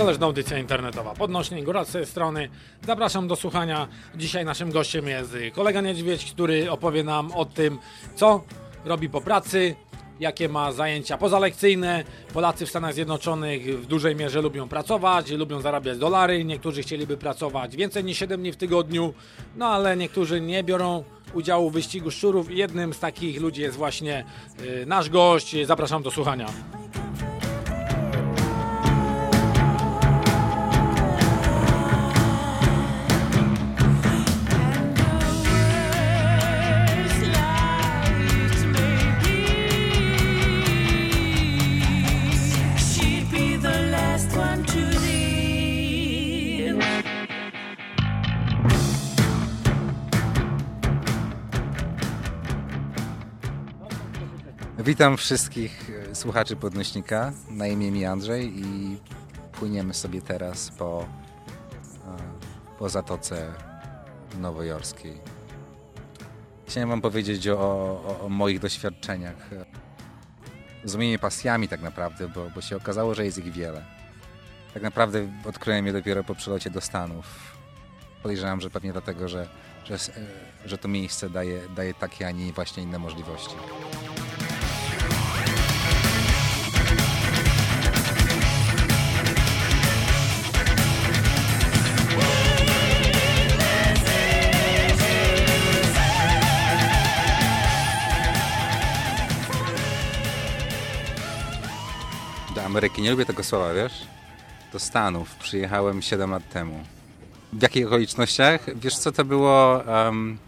Niezależna audycja internetowa. Podnośnik, góra z tej strony. Zapraszam do słuchania. Dzisiaj naszym gościem jest kolega Niedźwiedź, który opowie nam o tym, co robi po pracy, jakie ma zajęcia pozalekcyjne. Polacy w Stanach Zjednoczonych w dużej mierze lubią pracować, lubią zarabiać dolary. Niektórzy chcieliby pracować więcej niż 7 dni w tygodniu, no ale niektórzy nie biorą udziału w wyścigu szczurów. Jednym z takich ludzi jest właśnie y, nasz gość. Zapraszam do słuchania. Witam wszystkich e, słuchaczy podnośnika. Na imię mi Andrzej i płyniemy sobie teraz po, e, po Zatoce Nowojorskiej. Chciałem Wam powiedzieć o, o, o moich doświadczeniach. Z moimi pasjami tak naprawdę, bo, bo się okazało, że jest ich wiele. Tak naprawdę odkryłem je dopiero po przylocie do Stanów. Podejrzewam, że pewnie dlatego, że, że, e, że to miejsce daje, daje takie, a nie właśnie inne możliwości. Ameryki nie lubię tego słowa, wiesz? Do Stanów przyjechałem 7 lat temu. W jakich okolicznościach? Wiesz co, to było... em,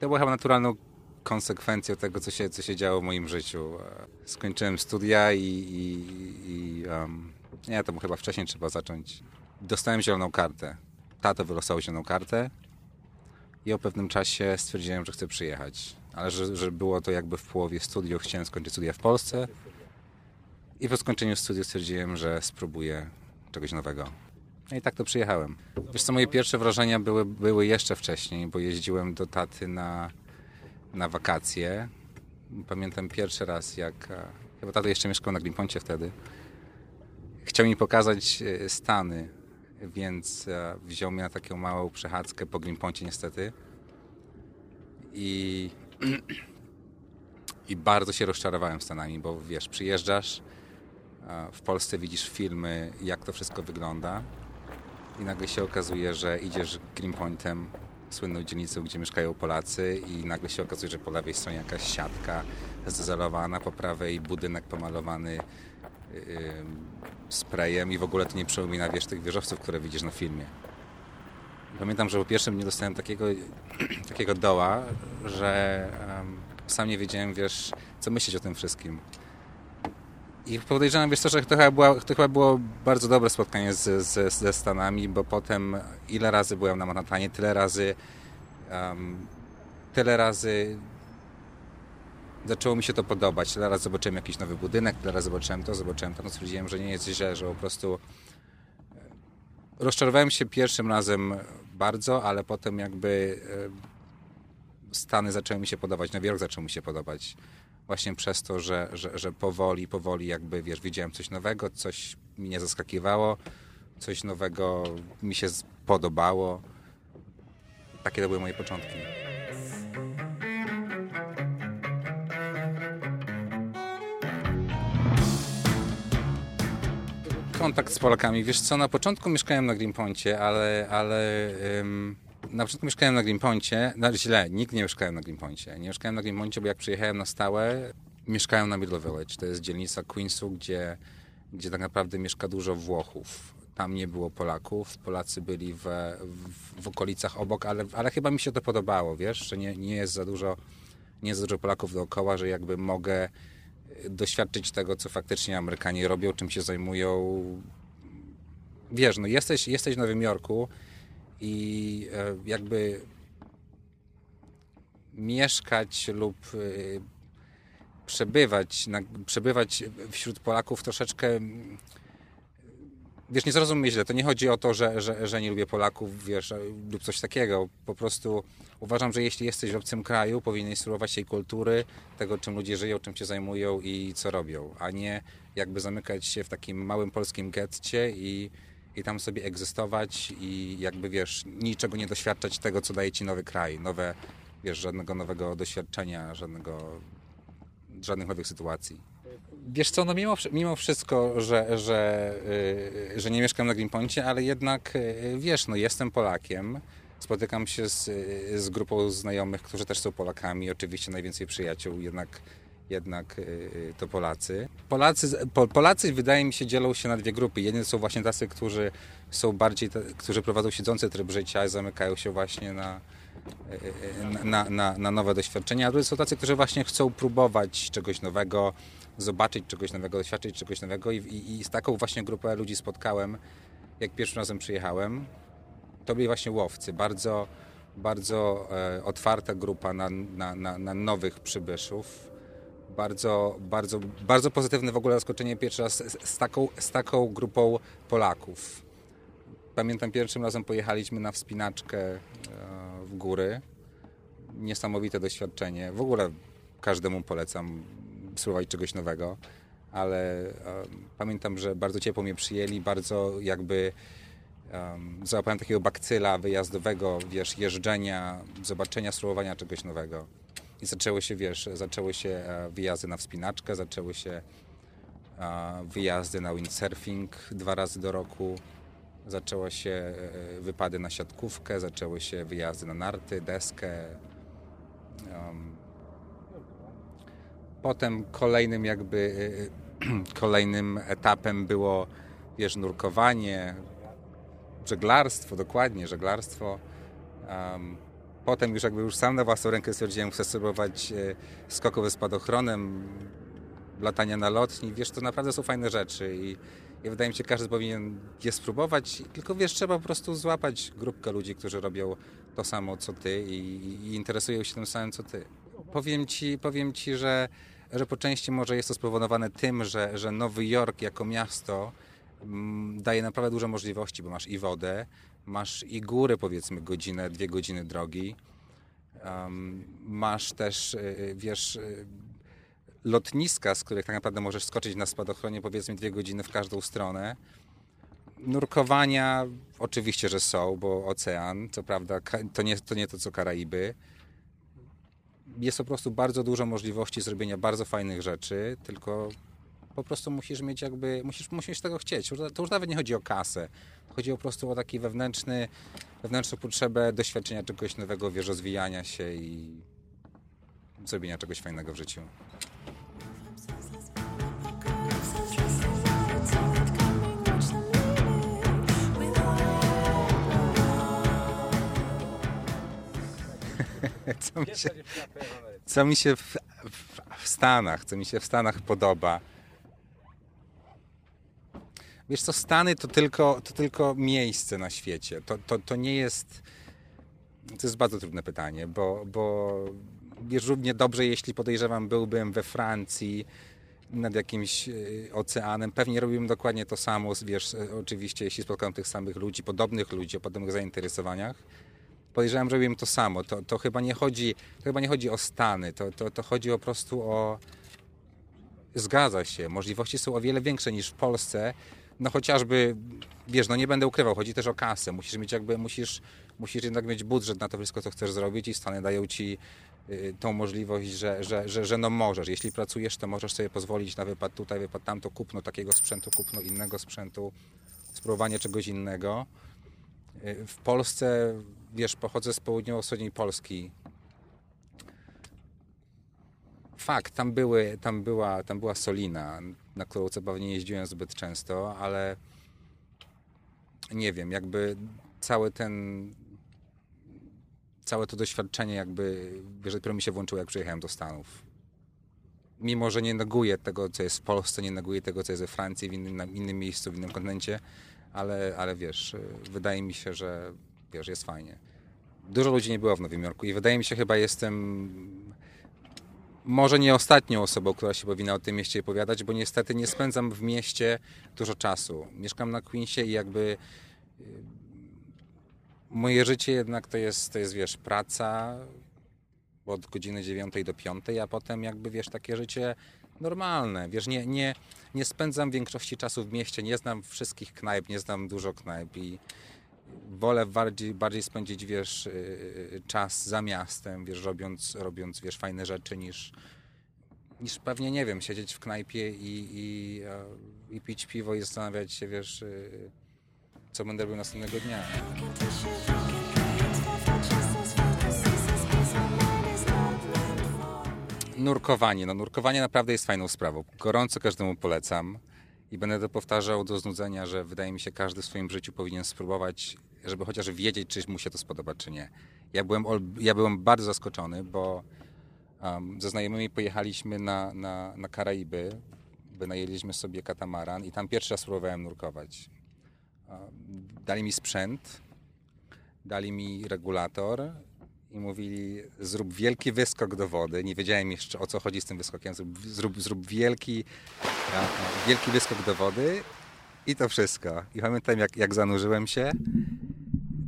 to było chyba naturalną konsekwencją tego, co się, co się działo w moim życiu. Skończyłem studia i... i, i em, nie, to chyba wcześniej trzeba zacząć. Dostałem zieloną kartę. Tato wylosował zieloną kartę i o pewnym czasie stwierdziłem, że chcę przyjechać. Ale że, że było to jakby w połowie studiów, chciałem skończyć studia w Polsce. I po skończeniu studiów stwierdziłem, że spróbuję czegoś nowego. No i tak to przyjechałem. Wiesz co, moje pierwsze wrażenia były, były jeszcze wcześniej, bo jeździłem do taty na, na wakacje. Pamiętam pierwszy raz, jak... e, Chyba tata jeszcze mieszkał na Glimponcie wtedy. Chciał mi pokazać e, Stany, więc e, wziął mnie na taką małą przechadzkę po Glimponcie niestety. I i bardzo się rozczarowałem Stanami, bo wiesz, przyjeżdżasz, w Polsce widzisz filmy, jak to wszystko wygląda i nagle się okazuje, że idziesz Greenpointem, słynną dzielnicą, gdzie mieszkają Polacy i nagle się okazuje, że po lewej stronie jakaś siatka zdezelowana, po prawej budynek pomalowany yy, sprayem i w ogóle to nie przypomina, wiesz, tych wieżowców, które widzisz na filmie. Pamiętam, że po pierwszym dniu dostałem takiego, takiego doła, że em, sam nie wiedziałem, wiesz, co myśleć o tym wszystkim. I podejrzewam, wiesz co, że to chyba, była, to chyba było bardzo dobre spotkanie z, z, ze Stanami, bo potem ile razy byłem na Manhattanie, tyle razy em, tyle razy zaczęło mi się to podobać. Tyle razy zobaczyłem jakiś nowy budynek, tyle razy zobaczyłem to, zobaczyłem to, no stwierdziłem, że nie jest źle, że po prostu rozczarowałem się pierwszym razem bardzo, ale potem jakby e, Stany zaczęły mi się podobać, Nowy Jork zaczął mi się podobać. Właśnie przez to, że, że, że powoli, powoli jakby, wiesz, widziałem coś nowego, coś mnie zaskakiwało, coś nowego mi się podobało. Takie to były moje początki. kontakt z Polakami. Wiesz co, na początku mieszkałem na Greenpointie, ale, ale na początku mieszkałem na Greenpointie, no źle, nigdy nie mieszkałem na Greenpointie. Nie mieszkałem na Greenpointie, bo jak przyjechałem na stałe, mieszkałem na Middle Village. To jest dzielnica Queensu, gdzie, gdzie tak naprawdę mieszka dużo Włochów. Tam nie było Polaków, Polacy byli w, w, w okolicach obok, ale, ale chyba mi się to podobało, wiesz, że nie, nie jest za dużo nie jest za dużo Polaków dookoła, że jakby mogę doświadczyć tego, co faktycznie Amerykanie robią, czym się zajmują. Wiesz, no jesteś, jesteś w Nowym Jorku i e, jakby mieszkać lub e, przebywać, przebywać wśród Polaków troszeczkę wiesz, nie zrozum mnie źle, to nie chodzi o to, że, że, że nie lubię Polaków, wiesz, lub coś takiego. Po prostu uważam, że jeśli jesteś w obcym kraju, powinieneś spróbować tej kultury, tego, czym ludzie żyją, czym się zajmują i co robią, a nie jakby zamykać się w takim małym polskim getcie i, i tam sobie egzystować i jakby, wiesz, niczego nie doświadczać tego, co daje ci nowy kraj, nowe, wiesz, żadnego nowego doświadczenia, żadnego, żadnych nowych sytuacji. Wiesz co, no mimo, mimo wszystko, że, że, yy, że nie mieszkam na Greenpointie, ale jednak, yy, wiesz, no jestem Polakiem, spotykam się z, z grupą znajomych, którzy też są Polakami, oczywiście najwięcej przyjaciół jednak, jednak yy, to Polacy. Polacy. Po, Polacy wydaje mi się dzielą się na dwie grupy. Jedni są właśnie tacy, którzy są bardziej, którzy prowadzą siedzący tryb życia i zamykają się właśnie na, na, na, na nowe doświadczenia, a drugi są tacy, którzy właśnie chcą próbować czegoś nowego, zobaczyć czegoś nowego, doświadczyć czegoś nowego i, i, i z taką właśnie grupę ludzi spotkałem, jak pierwszym razem przyjechałem. To byli właśnie łowcy, bardzo, bardzo e, otwarta grupa na, na, na, na nowych przybyszów. Bardzo, bardzo, bardzo pozytywne w ogóle zaskoczenie pierwszy raz z, z, taką, z taką grupą Polaków. Pamiętam pierwszym razem pojechaliśmy na wspinaczkę e, w góry. Niesamowite doświadczenie. W ogóle każdemu polecam spróbować czegoś nowego, ale um, pamiętam, że bardzo ciepło mnie przyjęli, bardzo jakby um, załapałem takiego bakcyla wyjazdowego, wiesz, jeżdżenia, zobaczenia, spróbowania czegoś nowego. I zaczęły się, wiesz, zaczęły się e, wyjazdy na wspinaczkę, zaczęły się e, wyjazdy na windsurfing dwa razy do roku, zaczęły się e, wypady na siatkówkę, zaczęły się wyjazdy na narty, deskę. Potem kolejnym jakby kolejnym etapem było wiesz, nurkowanie, żeglarstwo, dokładnie, żeglarstwo. Um, potem już jakby już sam na własną rękę stwierdziłem, chcę spróbować y, skoku ze spadochronem, latania na lotni. Wiesz, to naprawdę są fajne rzeczy i, i wydaje mi się, każdy powinien je spróbować. Tylko wiesz, trzeba po prostu złapać grupkę ludzi, którzy robią to samo co ty i, i interesują się tym samym co ty. Powiem ci, powiem ci że, że po części może jest to spowodowane tym, że, że Nowy Jork jako miasto mm, daje naprawdę duże możliwości, bo masz i wodę, masz i góry, powiedzmy, godzinę, dwie godziny drogi. Masz też, y, wiesz, y, lotniska, z których tak naprawdę możesz skoczyć na spadochronie, powiedzmy, dwie godziny w każdą stronę. Nurkowania oczywiście, że są, bo ocean, co prawda, to nie to, nie to co Karaiby jest po prostu bardzo dużo możliwości zrobienia bardzo fajnych rzeczy, tylko po prostu musisz mieć jakby, musisz, musisz tego chcieć. To już nawet nie chodzi o kasę. Chodzi po prostu o taki wewnętrzny, wewnętrzną potrzebę doświadczenia czegoś nowego, wiesz, rozwijania się i zrobienia czegoś fajnego w życiu. co mi się, co mi się w, w, w Stanach, co mi się w Stanach podoba. Wiesz co, Stany to tylko, to tylko miejsce na świecie. To, to, to nie jest... To jest bardzo trudne pytanie, bo, bo wiesz, równie dobrze, jeśli podejrzewam, byłbym we Francji nad jakimś e, oceanem, pewnie robiłbym dokładnie to samo, wiesz, e, oczywiście, jeśli spotkam tych samych ludzi, podobnych ludzi, o podobnych zainteresowaniach, podejrzewam, że robiłem to samo. To, to, chyba, nie chodzi, to chyba nie chodzi o Stany, to, to, to chodzi po prostu o... Zgadza się, możliwości są o wiele większe niż w Polsce, no chociażby, wiesz, no nie będę ukrywał, chodzi też o kasę, musisz mieć jakby, musisz, musisz jednak mieć budżet na to wszystko, co chcesz zrobić i Stany dają ci y, tą możliwość, że, że, że, że no możesz. Jeśli pracujesz, to możesz sobie pozwolić na wypad tutaj, wypad tamto, kupno takiego sprzętu, kupno innego sprzętu, spróbowanie czegoś innego. Y, W Polsce, wiesz, pochodzę z południowo-wschodniej Polski. Fakt, tam, były, tam, była, tam była Solina, na którą co prawda nie jeździłem zbyt często, ale nie wiem, jakby cały ten całe to doświadczenie jakby, dopiero mi się włączyło, jak przyjechałem do Stanów. Mimo, że nie neguję tego, co jest w Polsce, nie neguję tego, co jest we Francji, w innym, innym miejscu, w innym kontynencie, ale, ale wiesz, wydaje mi się, że wiesz, jest fajnie. Dużo ludzi nie było w Nowym Jorku i wydaje mi się, chyba jestem może nie ostatnią osobą, która się powinna o tym mieście opowiadać, bo niestety nie spędzam w mieście dużo czasu. Mieszkam na Queensie i jakby y, moje życie jednak to jest, to jest wiesz, praca od godziny 9 do 5, a potem jakby, wiesz, takie życie normalne. Wiesz, nie, nie, nie spędzam większości czasu w mieście, nie znam wszystkich knajp, nie znam dużo knajp i wolę bardziej, bardziej spędzić, wiesz, yy, czas za miastem, wiesz, robiąc, robiąc, wiesz, fajne rzeczy niż, niż pewnie, nie wiem, siedzieć w knajpie i, i, i pić piwo i zastanawiać się, wiesz, co będę robił następnego dnia. Nurkowanie. No, nurkowanie naprawdę jest fajną sprawą. Gorąco każdemu polecam i będę to powtarzał do znudzenia, że wydaje mi się, każdy w swoim życiu powinien spróbować, żeby chociaż wiedzieć, czy mu się to spodoba, czy nie. Ja byłem, ja byłem bardzo zaskoczony, bo um, ze znajomymi pojechaliśmy na, na, na Karaiby, wynajęliśmy sobie katamaran i tam pierwszy raz próbowałem nurkować. Um, dali mi sprzęt, dali mi regulator i mówili zrób wielki wyskok do wody. Nie wiedziałem jeszcze o co chodzi z tym wyskokiem. Zrób, zrób, zrób wielki, wielki wyskok do wody i to wszystko. I pamiętam jak, jak zanurzyłem się,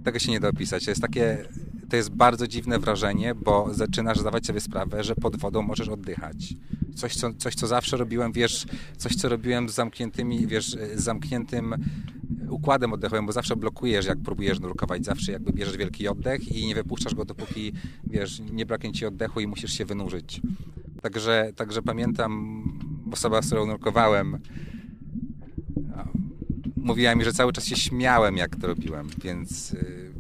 tego się nie da opisać. To jest takie, to jest bardzo dziwne wrażenie, bo zaczynasz zdawać sobie sprawę, że pod wodą możesz oddychać. Coś, co, coś, co zawsze robiłem, wiesz, coś, co robiłem z zamkniętymi, wiesz, z zamkniętym układem oddechowym, bo zawsze blokujesz, jak próbujesz nurkować, zawsze jakby bierzesz wielki oddech i nie wypuszczasz go, dopóki, wiesz, nie braknie ci oddechu i musisz się wynurzyć. Także, także pamiętam, osoba, z którą nurkowałem, mówiła mi, że cały czas się śmiałem, jak to robiłem, więc y,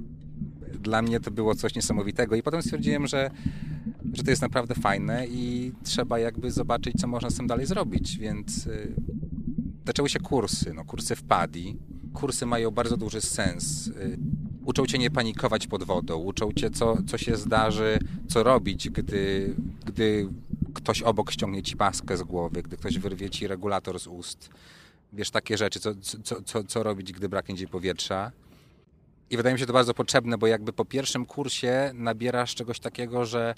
dla mnie to było coś niesamowitego. I potem stwierdziłem, że, że to jest naprawdę fajne i trzeba jakby zobaczyć, co można z tym dalej zrobić. Więc y, zaczęły się kursy, no, kursy w PADI. Kursy mają bardzo duży sens. Y, uczą cię nie panikować pod wodą, uczą cię, co, co się zdarzy, co robić, gdy, gdy ktoś obok ściągnie ci paskę z głowy, gdy ktoś wyrwie ci regulator z ust. Wiesz, takie rzeczy, co, co, co, co robić, gdy braknie ci powietrza. I wydaje mi się to bardzo potrzebne, bo jakby po pierwszym kursie nabierasz czegoś takiego, że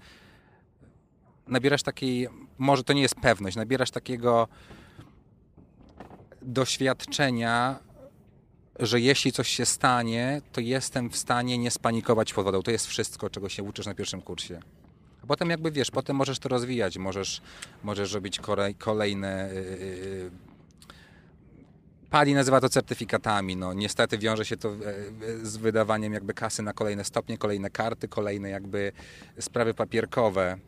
nabierasz takiej, może to nie jest pewność, nabierasz takiego doświadczenia, że jeśli coś się stanie, to jestem w stanie nie spanikować pod wodą. To jest wszystko, czego się uczysz na pierwszym kursie. A potem jakby wiesz, potem możesz to rozwijać, możesz, możesz robić kolej, kolejne... Yy, Pali nazywa to certyfikatami. No, niestety wiąże się to e, z wydawaniem jakby kasy na kolejne stopnie, kolejne karty, kolejne jakby sprawy papierkowe.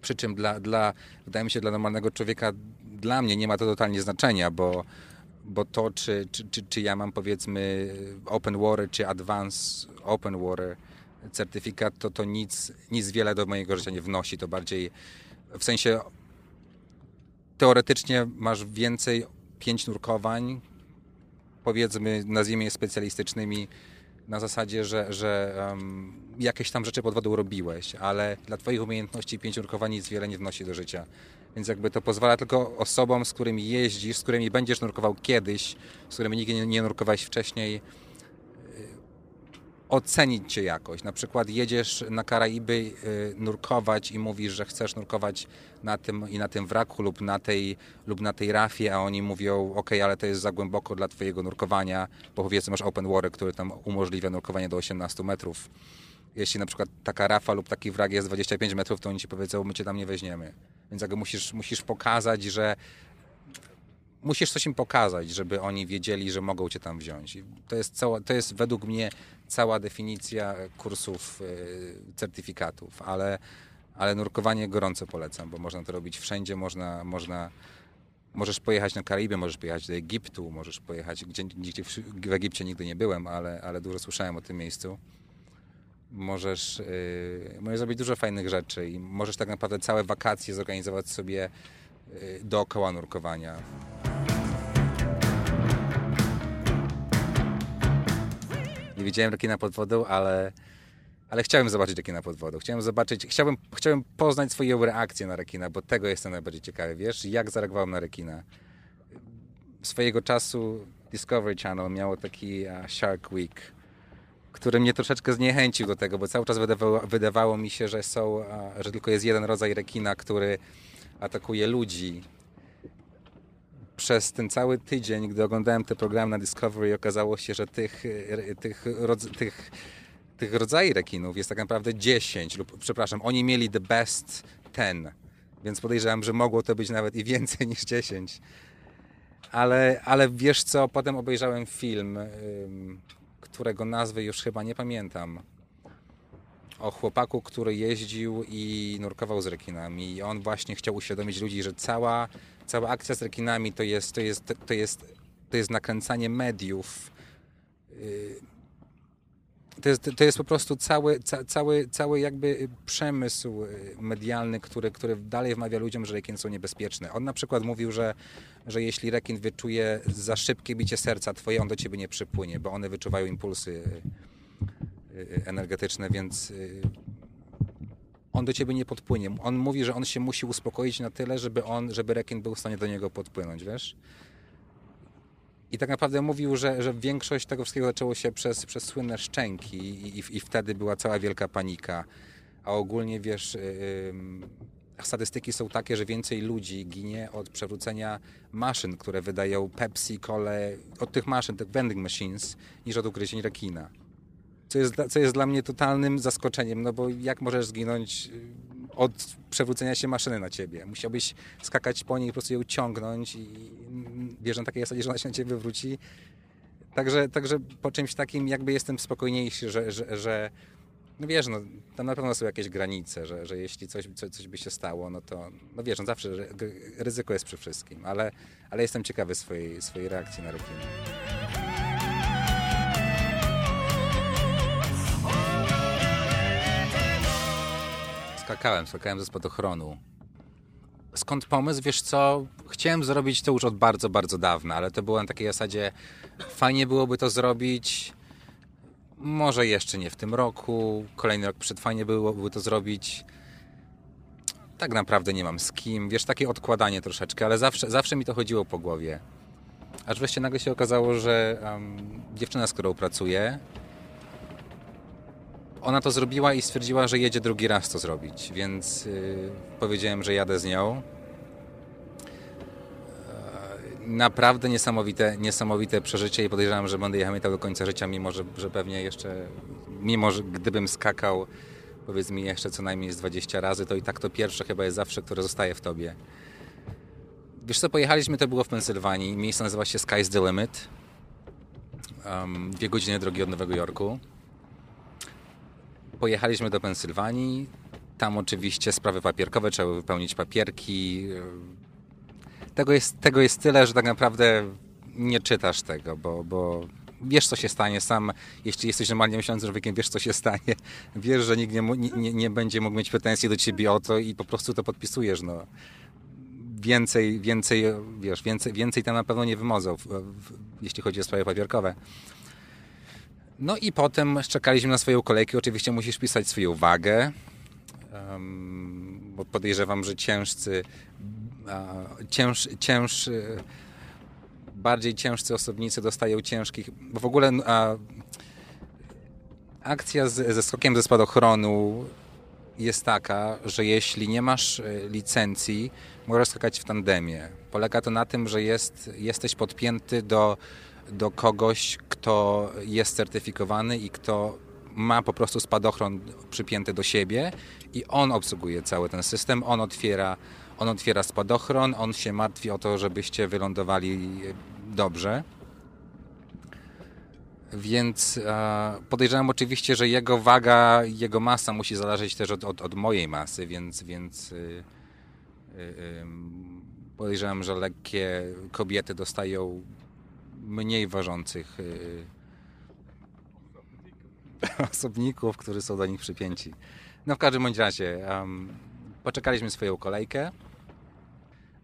Przy czym dla, dla wydaje mi się, dla normalnego człowieka, dla mnie nie ma to totalnie znaczenia, bo, bo to, czy, czy, czy, czy ja mam powiedzmy Open Water, czy Advanced Open Water certyfikat, to to nic, nic wiele do mojego życia nie wnosi. To bardziej w sensie teoretycznie masz więcej pięć nurkowań, powiedzmy, nazwijmy je specjalistycznymi, na zasadzie, że, że um, jakieś tam rzeczy pod wodą robiłeś, ale dla Twoich umiejętności pięć nurkowań nic wiele nie wnosi do życia. Więc jakby to pozwala tylko osobom, z którymi jeździsz, z którymi będziesz nurkował kiedyś, z którymi nigdy nie, nurkowałeś wcześniej, ocenić cię jakoś. Na przykład jedziesz na Karaiby y, nurkować i mówisz, że chcesz nurkować na tym i na tym wraku lub na tej, lub na tej rafie, a oni mówią, ok, ale to jest za głęboko dla twojego nurkowania, bo powiedzmy masz open water, który tam umożliwia nurkowanie do 18 metrów. Jeśli na przykład taka rafa lub taki wrak jest 25 metrów, to oni ci powiedzą, my cię tam nie weźmiemy. Więc jakby musisz, musisz pokazać, że musisz coś im pokazać, żeby oni wiedzieli, że mogą cię tam wziąć. I to jest, cała, to jest według mnie cała definicja kursów y, certyfikatów, ale Ale nurkowanie gorąco polecam, bo można to robić wszędzie, można, można Możesz pojechać na Karaiby, możesz pojechać do Egiptu, możesz pojechać gdzie, gdzie w Egipcie nigdy nie byłem, ale, ale dużo słyszałem o tym miejscu. Możesz, yy, możesz zrobić dużo fajnych rzeczy i możesz tak naprawdę całe wakacje zorganizować sobie yy, dookoła nurkowania. Nie widziałem rekina pod wodą, ale, ale chciałem zobaczyć rekina pod wodą. Chciałem zobaczyć, chciałbym, chciałbym poznać swoją reakcję na rekina, bo tego jestem najbardziej ciekawy. Wiesz, jak zareagowałem na rekina. Swojego czasu Discovery Channel miało taki uh, Shark Week, który mnie troszeczkę zniechęcił do tego, bo cały czas wydawało, wydawało mi się, że są, uh, że tylko jest jeden rodzaj rekina, który atakuje ludzi. Przez ten cały tydzień, gdy oglądałem te programy na Discovery, okazało się, że tych, e, tych, tych tych rodzajów rekinów jest tak naprawdę 10 lub przepraszam, oni mieli the best 10, więc podejrzewam, że mogło to być nawet i więcej niż 10. Ale, ale wiesz co, potem obejrzałem film, którego nazwy już chyba nie pamiętam. O chłopaku, który jeździł i nurkował z rekinami. I on właśnie chciał uświadomić ludzi, że cała, cała akcja z rekinami to jest, to jest, to jest, to jest nakręcanie mediów. Yy, to jest, to jest po prostu cały, ca, cały, cały jakby przemysł y, medialny, który, który dalej wmawia ludziom, że rekiny są niebezpieczne. On na przykład mówił, że, że jeśli rekin wyczuje za szybkie bicie serca twoje, on do ciebie nie przypłynie, bo one wyczuwają impulsy y, y, energetyczne, więc on do ciebie nie podpłynie. On mówi, że on się musi uspokoić na tyle, żeby on, żeby rekin był w stanie do niego podpłynąć, wiesz? I tak naprawdę mówił, że, że większość tego wszystkiego zaczęło się przez, przez słynne szczęki i, i, i wtedy była cała wielka panika. A ogólnie, wiesz, yy, statystyki są takie, że więcej ludzi ginie od przewrócenia maszyn, które wydają Pepsi, kole, od tych maszyn, tych vending machines, niż od ugryzień rekina. Co jest, co jest dla mnie totalnym zaskoczeniem, no bo jak możesz zginąć od przewrócenia się maszyny na ciebie. Musiałbyś skakać po niej po prostu ją ciągnąć i wiesz, na takiej zasadzie, że ona się na ciebie wywróci. Także, także po czymś takim jakby jestem spokojniejszy, że, że, że no wiesz, no, tam na pewno są jakieś granice, że, że jeśli coś, coś, coś by się stało, no to, no wiesz, no zawsze ryzyko jest przy wszystkim, ale, ale jestem ciekawy swojej, swojej reakcji na rekiny. Skakałem, skakałem ze spadochronu. Skąd pomysł? Wiesz co, chciałem zrobić to już od bardzo, bardzo dawna, ale to było na takiej zasadzie, fajnie byłoby to zrobić, może jeszcze nie w tym roku, kolejny rok przed fajnie byłoby to zrobić. Tak naprawdę nie mam z kim, wiesz, takie odkładanie troszeczkę, ale zawsze, zawsze mi to chodziło po głowie. Aż wreszcie nagle się okazało, że um, dziewczyna, z którą pracuję, ona to zrobiła i stwierdziła, że jedzie drugi raz to zrobić, więc yy, powiedziałem, że jadę z nią. Yy, naprawdę niesamowite, niesamowite przeżycie i podejrzewam, że będę jechał do końca życia, mimo że, że pewnie jeszcze, mimo że gdybym skakał powiedz mi jeszcze co najmniej z 20 razy, to i tak to pierwsze chyba jest zawsze, które zostaje w tobie. Wiesz co, pojechaliśmy, to było w Pensylwanii, miejsce nazywa się Sky's the Limit. Um, dwie godziny drogi od Nowego Jorku pojechaliśmy do Pensylwanii. Tam oczywiście sprawy papierkowe, trzeba wypełnić papierki. Tego jest, tego jest tyle, że tak naprawdę nie czytasz tego, bo, bo wiesz, co się stanie. Sam, jeśli jesteś normalnie myślącym człowiekiem, wiesz, co się stanie. Wiesz, że nikt nie, nie, nie będzie mógł mieć pretensji do ciebie o to i po prostu to podpisujesz. No. Więcej, więcej, wiesz, więcej, więcej tam na pewno nie wymozą, jeśli chodzi o sprawy papierkowe. No i potem czekaliśmy na swoją kolejkę. Oczywiście musisz pisać swoją wagę, bo podejrzewam, że ciężcy, cięż, cięż, bardziej ciężcy osobnicy dostają ciężkich, bo w ogóle uh, akcja z, ze skokiem ze spadochronu jest taka, że jeśli nie masz e, licencji, możesz skakać w tandemie. Polega to na tym, że jest, jesteś podpięty do do kogoś, kto jest certyfikowany i kto ma po prostu spadochron przypięty do siebie i on obsługuje cały ten system, on otwiera, on otwiera spadochron, on się martwi o to, żebyście wylądowali dobrze. Więc e, podejrzewam oczywiście, że jego waga, jego masa musi zależeć też od, od, od mojej masy, więc, więc y, y, y, podejrzewam, że lekkie kobiety dostają mniej ważących y, osobników, którzy są do nich przypięci. No w każdym bądź razie, em, poczekaliśmy swoją kolejkę.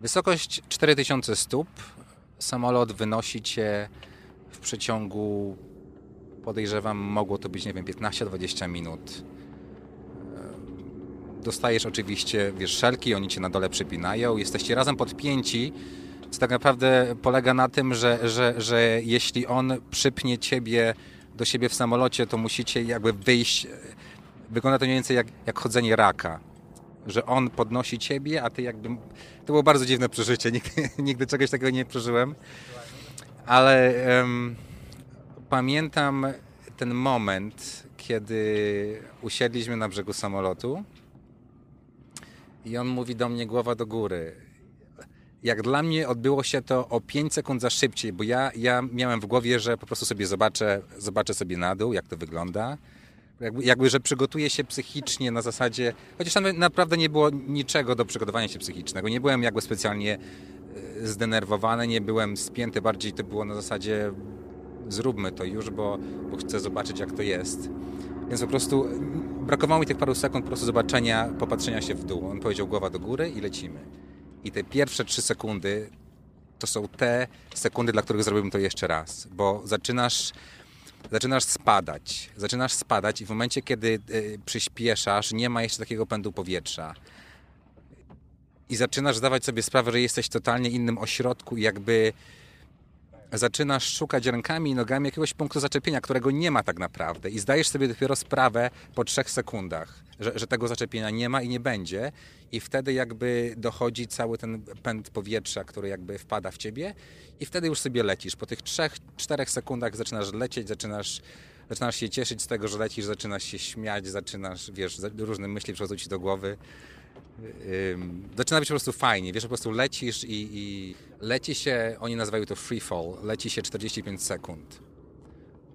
Wysokość 4000 stóp. Samolot wynosi cię w przeciągu, podejrzewam, mogło to być, nie wiem, 15-20 minut. Dostajesz oczywiście, wiesz, szelki, oni cię na dole przypinają, jesteście razem podpięci, co tak naprawdę polega na tym, że, że, że jeśli on przypnie ciebie do siebie w samolocie, to musicie jakby wyjść. Wygląda to mniej więcej jak, jak chodzenie raka. Że on podnosi ciebie, a ty jakby. To było bardzo dziwne przeżycie. Nigdy, nigdy czegoś takiego nie przeżyłem. Ale em, pamiętam ten moment, kiedy usiedliśmy na brzegu samolotu i on mówi do mnie głowa do góry. Jak dla mnie odbyło się to o 5 sekund za szybciej, bo ja, ja miałem w głowie, że po prostu sobie zobaczę, zobaczę sobie na dół, jak to wygląda. Jakby, jakby, że przygotuję się psychicznie na zasadzie, chociaż tam naprawdę nie było niczego do przygotowania się psychicznego. Nie byłem jakby specjalnie e, zdenerwowany, nie byłem spięty, bardziej to było na zasadzie zróbmy to już, bo, bo chcę zobaczyć jak to jest. Więc po prostu brakowało mi tych paru sekund po prostu zobaczenia, popatrzenia się w dół. On powiedział głowa do góry i lecimy. I te pierwsze trzy sekundy to są te sekundy, dla których zrobiłbym to jeszcze raz, bo zaczynasz, zaczynasz spadać. Zaczynasz spadać i w momencie, kiedy y, przyspieszasz, nie ma jeszcze takiego pędu powietrza. I zaczynasz zdawać sobie sprawę, że jesteś w totalnie innym ośrodku i jakby zaczynasz szukać rękami i nogami jakiegoś punktu zaczepienia, którego nie ma tak naprawdę i zdajesz sobie dopiero sprawę po trzech sekundach, że, że tego zaczepienia nie ma i nie będzie i wtedy jakby dochodzi cały ten pęd powietrza, który jakby wpada w ciebie i wtedy już sobie lecisz. Po tych trzech, czterech sekundach zaczynasz lecieć, zaczynasz zaczynasz się cieszyć z tego, że lecisz, zaczynasz się śmiać, zaczynasz, wiesz, różne myśli przychodzą ci do głowy. Zaczyna być po prostu fajnie, wiesz, po prostu lecisz i, i leci się, oni nazywają to free fall, leci się 45 sekund.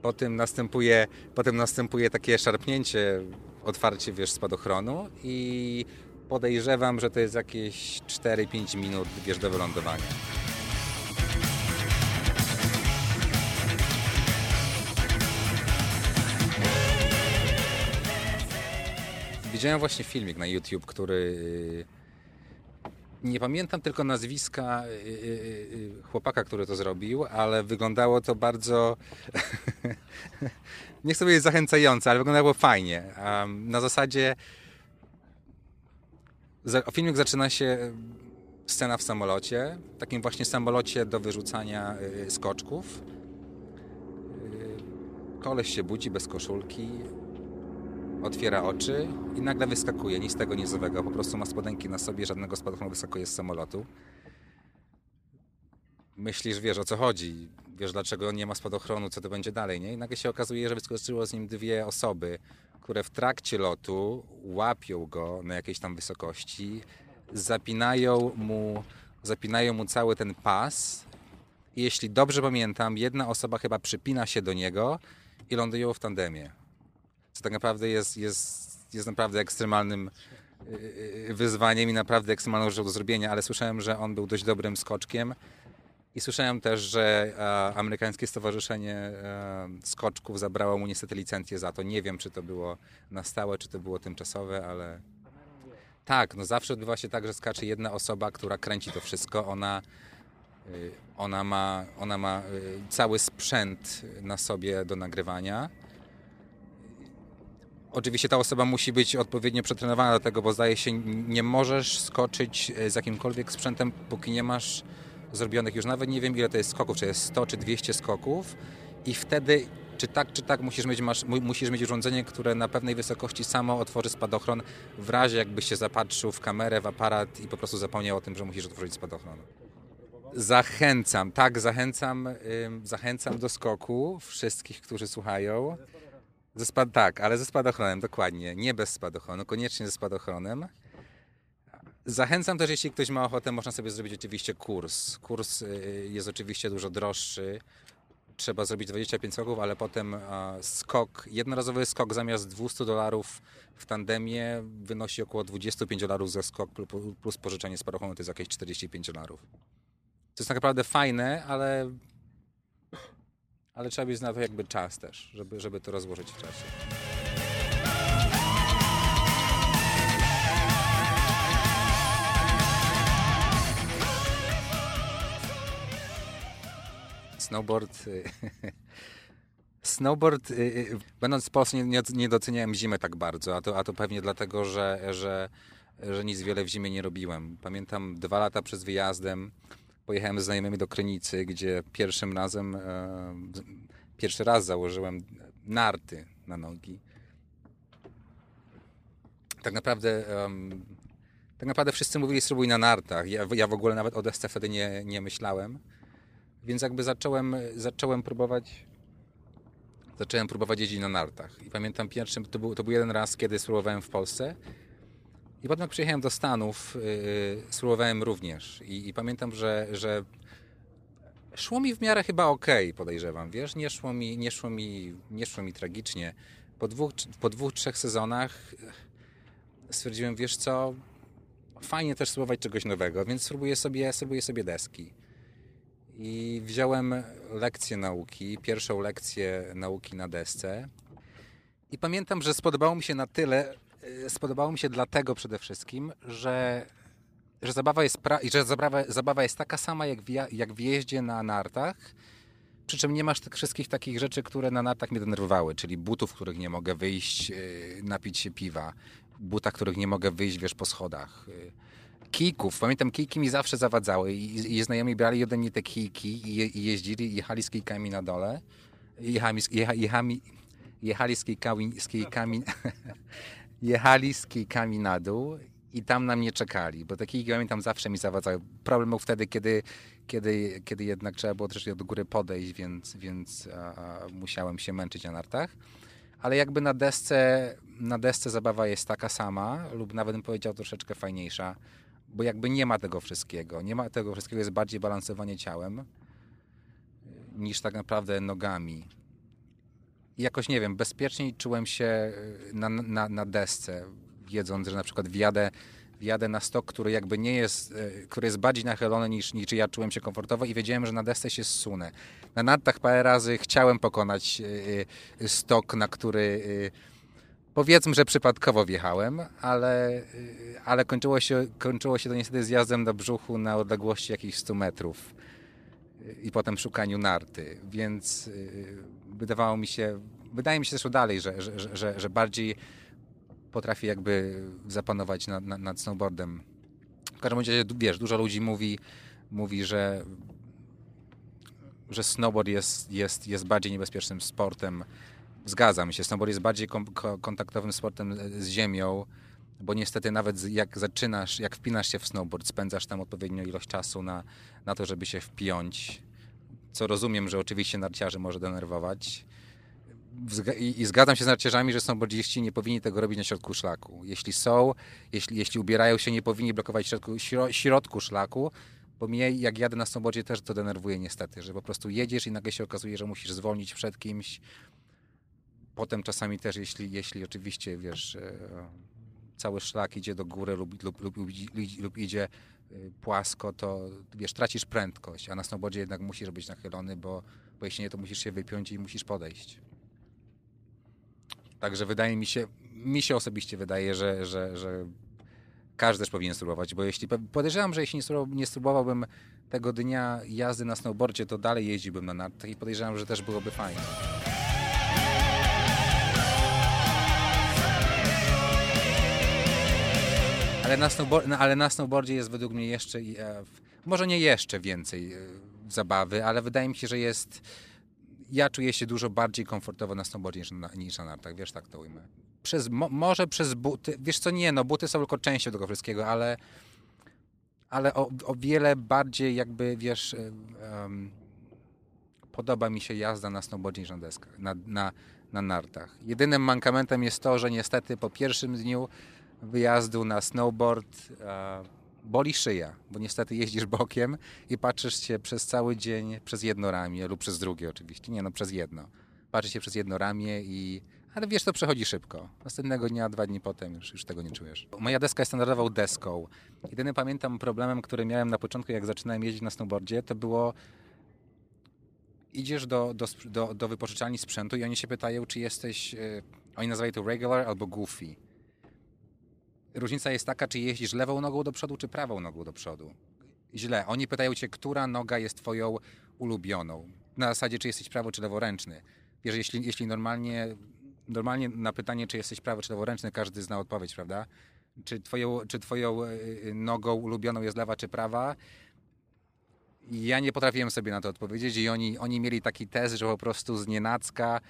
Potem następuje, potem następuje takie szarpnięcie, otwarcie, wiesz, spadochronu i podejrzewam, że to jest jakieś 4-5 minut, wiesz, do wylądowania. Widziałem właśnie filmik na YouTube, który nie pamiętam tylko nazwiska y, y, y, chłopaka, który to zrobił, ale wyglądało to bardzo nie chcę powiedzieć zachęcające, ale wyglądało fajnie. Na zasadzie za- filmik zaczyna się scena w samolocie, takim właśnie samolocie do wyrzucania skoczków. Koleś się budzi bez koszulki, otwiera oczy i nagle wyskakuje, nic tego nic po prostu ma spodenki na sobie, żadnego spadochronu wyskakuje z samolotu. Myślisz, wiesz o co chodzi, wiesz dlaczego nie ma spadochronu, co to będzie dalej, nie? I nagle się okazuje, że wyskoczyło z nim dwie osoby, które w trakcie lotu łapią go na jakiejś tam wysokości, zapinają mu, zapinają mu cały ten pas i jeśli dobrze pamiętam, jedna osoba chyba przypina się do niego i lądują w tandemie co tak naprawdę jest, jest, jest naprawdę ekstremalnym yy, wyzwaniem i naprawdę ekstremalną rzeczą do zrobienia, ale słyszałem, że on był dość dobrym skoczkiem i słyszałem też, że e, amerykańskie stowarzyszenie e, skoczków zabrało mu niestety licencję za to. Nie wiem, czy to było na stałe, czy to było tymczasowe, ale tak, no zawsze odbywa się tak, że skacze jedna osoba, która kręci to wszystko. Ona, y, ona ma, ona ma y, cały sprzęt na sobie do nagrywania. Oczywiście ta osoba musi być odpowiednio przetrenowana do tego, bo zdaje się, nie możesz skoczyć e, z jakimkolwiek sprzętem, póki nie masz zrobionych już nawet nie wiem ile to jest skoków, czy jest 100 czy 200 skoków i wtedy czy tak, czy tak musisz mieć, masz, mu- musisz mieć urządzenie, które na pewnej wysokości samo otworzy spadochron w razie jakbyś się zapatrzył w kamerę, w aparat i po prostu zapomniał o tym, że musisz otworzyć spadochron. Zachęcam, tak, zachęcam, zachęcam do skoku wszystkich, którzy słuchają. Ze spad- tak, ale ze spadochronem, dokładnie. Nie bez spadochronu, koniecznie ze spadochronem. Zachęcam też, jeśli ktoś ma ochotę, można sobie zrobić oczywiście kurs. Kurs y, jest oczywiście dużo droższy. trzeba zrobić 25 skoków, ale potem skok, jednorazowy skok zamiast 200 dolarów w tandemie wynosi około 25 dolarów za skok plu- plus pożyczenie sparochonu to jest jakieś 45 dolarów. To jest tak naprawdę fajne, ale ale trzeba mieć na to jakby czas też, żeby, żeby to rozłożyć w czasie. Snowboard. y, Snowboard, y, y, będąc w Polsce, nie, nie, doceniałem zimy tak bardzo, a to, a to pewnie dlatego, że, że, że nic wiele w zimie nie robiłem. Pamiętam dwa lata przed wyjazdem pojechałem z znajomymi do Krynicy, gdzie pierwszym razem, e, pierwszy raz założyłem narty na nogi. Tak naprawdę, tak naprawdę wszyscy mówili spróbuj na nartach. Ja, ja w ogóle nawet o desce wtedy nie, nie myślałem. Więc jakby zacząłem, zacząłem próbować zacząłem próbować jeździć na nartach. I pamiętam pierwszym, to był, to był jeden raz, kiedy spróbowałem w Polsce. I potem jak przyjechałem do Stanów, yy, spróbowałem również. I, I pamiętam, że, że szło mi w miarę chyba okej, podejrzewam, wiesz, nie szło mi, nie szło mi, nie szło mi tragicznie. Po dwóch, po dwóch, trzech sezonach stwierdziłem, wiesz co, fajnie też spróbować czegoś nowego, więc spróbuję sobie, spróbuję sobie deski. I wziąłem lekcję nauki, pierwszą lekcję nauki na desce. I pamiętam, że spodobało mi się na tyle, y, spodobało mi się dlatego przede wszystkim, że, że zabawa jest, pra- że zabawa, zabawa jest taka sama jak w, ja- jak w jeździe na nartach, przy czym nie masz tych wszystkich takich rzeczy, które na nartach mnie denerwowały, czyli butów, których nie mogę wyjść, y, napić się piwa, butach, w których nie mogę wyjść, wiesz, po schodach. y, Kijków. Pamiętam, kijki mi zawsze zawadzały i, i znajomi brali ode mnie te kijki i, je, i jeździli, jechali z kijkami na dole. Jechali, z- jecha, jechami, jechali z kijkami, z kijkami jechali z kijkami na dół i tam na mnie czekali, bo te kijki pamiętam zawsze mi zawadzały. Problem był wtedy, kiedy, kiedy, kiedy jednak trzeba było troszeczkę do góry podejść, więc, więc a, a, musiałem się męczyć na nartach. Ale jakby na desce, na desce zabawa jest taka sama, lub nawet bym powiedział troszeczkę fajniejsza, bo jakby nie ma tego wszystkiego. Nie ma tego wszystkiego, jest bardziej balansowanie ciałem y, niż tak naprawdę nogami. Jakoś, nie wiem, bezpieczniej czułem się y, na, na, na desce, wiedząc, że na przykład wjadę, wjadę na stok, który jakby nie jest, y, który jest bardziej nachylony niż, niż ja czułem się komfortowo i wiedziałem, że na desce się zsunę. Na nartach parę razy chciałem pokonać y, stok, na który powiedzmy, że przypadkowo wjechałem, ale, ale kończyło, się, kończyło się to niestety zjazdem do brzuchu na odległości jakichś 100 metrów i potem szukaniu narty, więc y, wydawało mi się, wydaje mi się zresztą dalej, że, że, że- że, bardziej potrafię jakby zapanować nad, nad, snowboardem. W każdym razie, wiesz, dużo ludzi mówi, mówi, że że snowboard jest, jest, jest bardziej niebezpiecznym sportem. Zgadzam się, snowboard jest bardziej kontaktowym sportem z ziemią, bo niestety nawet jak zaczynasz, jak wpinasz się w snowboard, spędzasz tam odpowiednią ilość czasu na, na to, żeby się wpiąć, co rozumiem, że oczywiście narciarzy może denerwować. I, zgadzam się z narciarzami, że snowboardziści nie powinni tego robić na środku szlaku. Jeśli są, jeśli, jeśli ubierają się, nie powinni blokować środku, śro, środku szlaku, bo mnie, jak jadę na snowboardzie, też to denerwuje niestety, że po prostu jedziesz i nagle się okazuje, że musisz zwolnić przed kimś. Potem czasami też, jeśli, jeśli oczywiście, wiesz, e, cały szlak idzie do góry lub, lub, lub, lub, idzie e, płasko, to wiesz, tracisz prędkość, a na snowboardzie jednak musisz być nachylony, bo, bo jeśli nie, to musisz się wypiąć i musisz podejść. Także wydaje mi się, mi się osobiście wydaje, że, że, że każdy też powinien spróbować, bo jeśli podejrzewam, że jeśli nie spróbowałbym tego dnia jazdy na snowboardzie, to dalej jeździłbym na nartach i podejrzewam, że też byłoby fajnie. Ale na, ale na snowboardzie jest według mnie jeszcze, e, może nie jeszcze więcej e, zabawy, ale wydaje mi się, że jest. Ja czuję się dużo bardziej komfortowo na snowboardzie niż na, niż na nartach, wiesz, tak to ujmę. Przez, mo, może przez buty, wiesz co, nie, no buty są tylko częścią tego wszystkiego, ale, ale o, o wiele bardziej jakby, wiesz, e, em, podoba mi się jazda na snowboardzie niż na deskach, na, na, na nartach. Jedynym mankamentem jest to, że niestety po pierwszym dniu wyjazdu na snowboard e, boli szyja, bo niestety jeździsz bokiem i patrzysz się przez cały dzień przez jedno ramię lub przez drugie oczywiście, nie no przez jedno. Patrzysz się przez jedno ramię i... Ale wiesz, to przechodzi szybko. Następnego dnia, dwa dni potem już, już tego nie czujesz. Moja deska jest standardową deską. Jedyny pamiętam problemem, który miałem na początku, jak zaczynałem jeździć na snowboardzie, to było idziesz do, do, do, do wypożyczalni sprzętu i oni się pytają, czy jesteś, e, oni nazywają to regular albo goofy. Różnica jest taka, czy jeździsz lewą nogą do przodu, czy prawą nogą do przodu. Źle. Oni pytają cię, która noga jest twoją ulubioną. Na zasadzie, czy jesteś prawo, czy leworęczny. Wiesz, jeśli, jeśli normalnie, normalnie na pytanie, czy jesteś prawo, czy leworęczny, każdy zna odpowiedź, prawda? Czy twoją, czy twoją y, y, nogą ulubioną jest lewa, czy prawa? Ja nie potrafiłem sobie na to odpowiedzieć i oni, oni mieli taki test, że po prostu z nienacka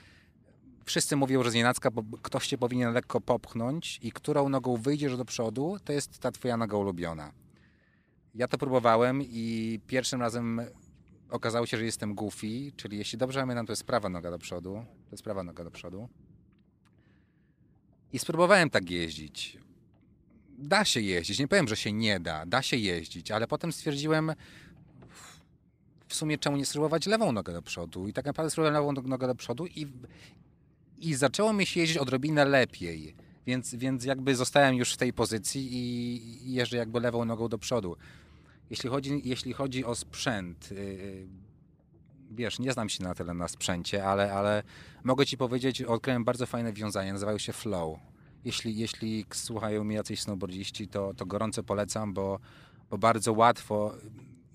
wszyscy mówią, że z nienacka ktoś cię powinien lekko popchnąć i którą nogą wyjdziesz do przodu, to jest ta twoja noga ulubiona. Ja to próbowałem i pierwszym razem okazało się, że jestem goofy, czyli jeśli dobrze pamiętam, to jest prawa noga do przodu. To jest prawa noga do przodu. I spróbowałem tak jeździć. Da się jeździć, nie powiem, że się nie da, da się jeździć, ale potem stwierdziłem, w sumie czemu nie spróbować lewą nogę do przodu? I tak naprawdę spróbowałem lewą nogę do przodu i, i zaczęło mi się jeździć odrobinę lepiej. Więc, więc jakby zostałem już w tej pozycji i jeżdżę jakby lewą nogą do przodu. Jeśli chodzi, jeśli chodzi o sprzęt, yy, wiesz, nie znam się na tyle na sprzęcie, ale, ale mogę ci powiedzieć, odkryłem bardzo fajne wiązania, nazywają się Flow. Jeśli, jeśli słuchają mnie jacyś snowboardziści, to, to gorąco polecam, bo, bo bardzo łatwo,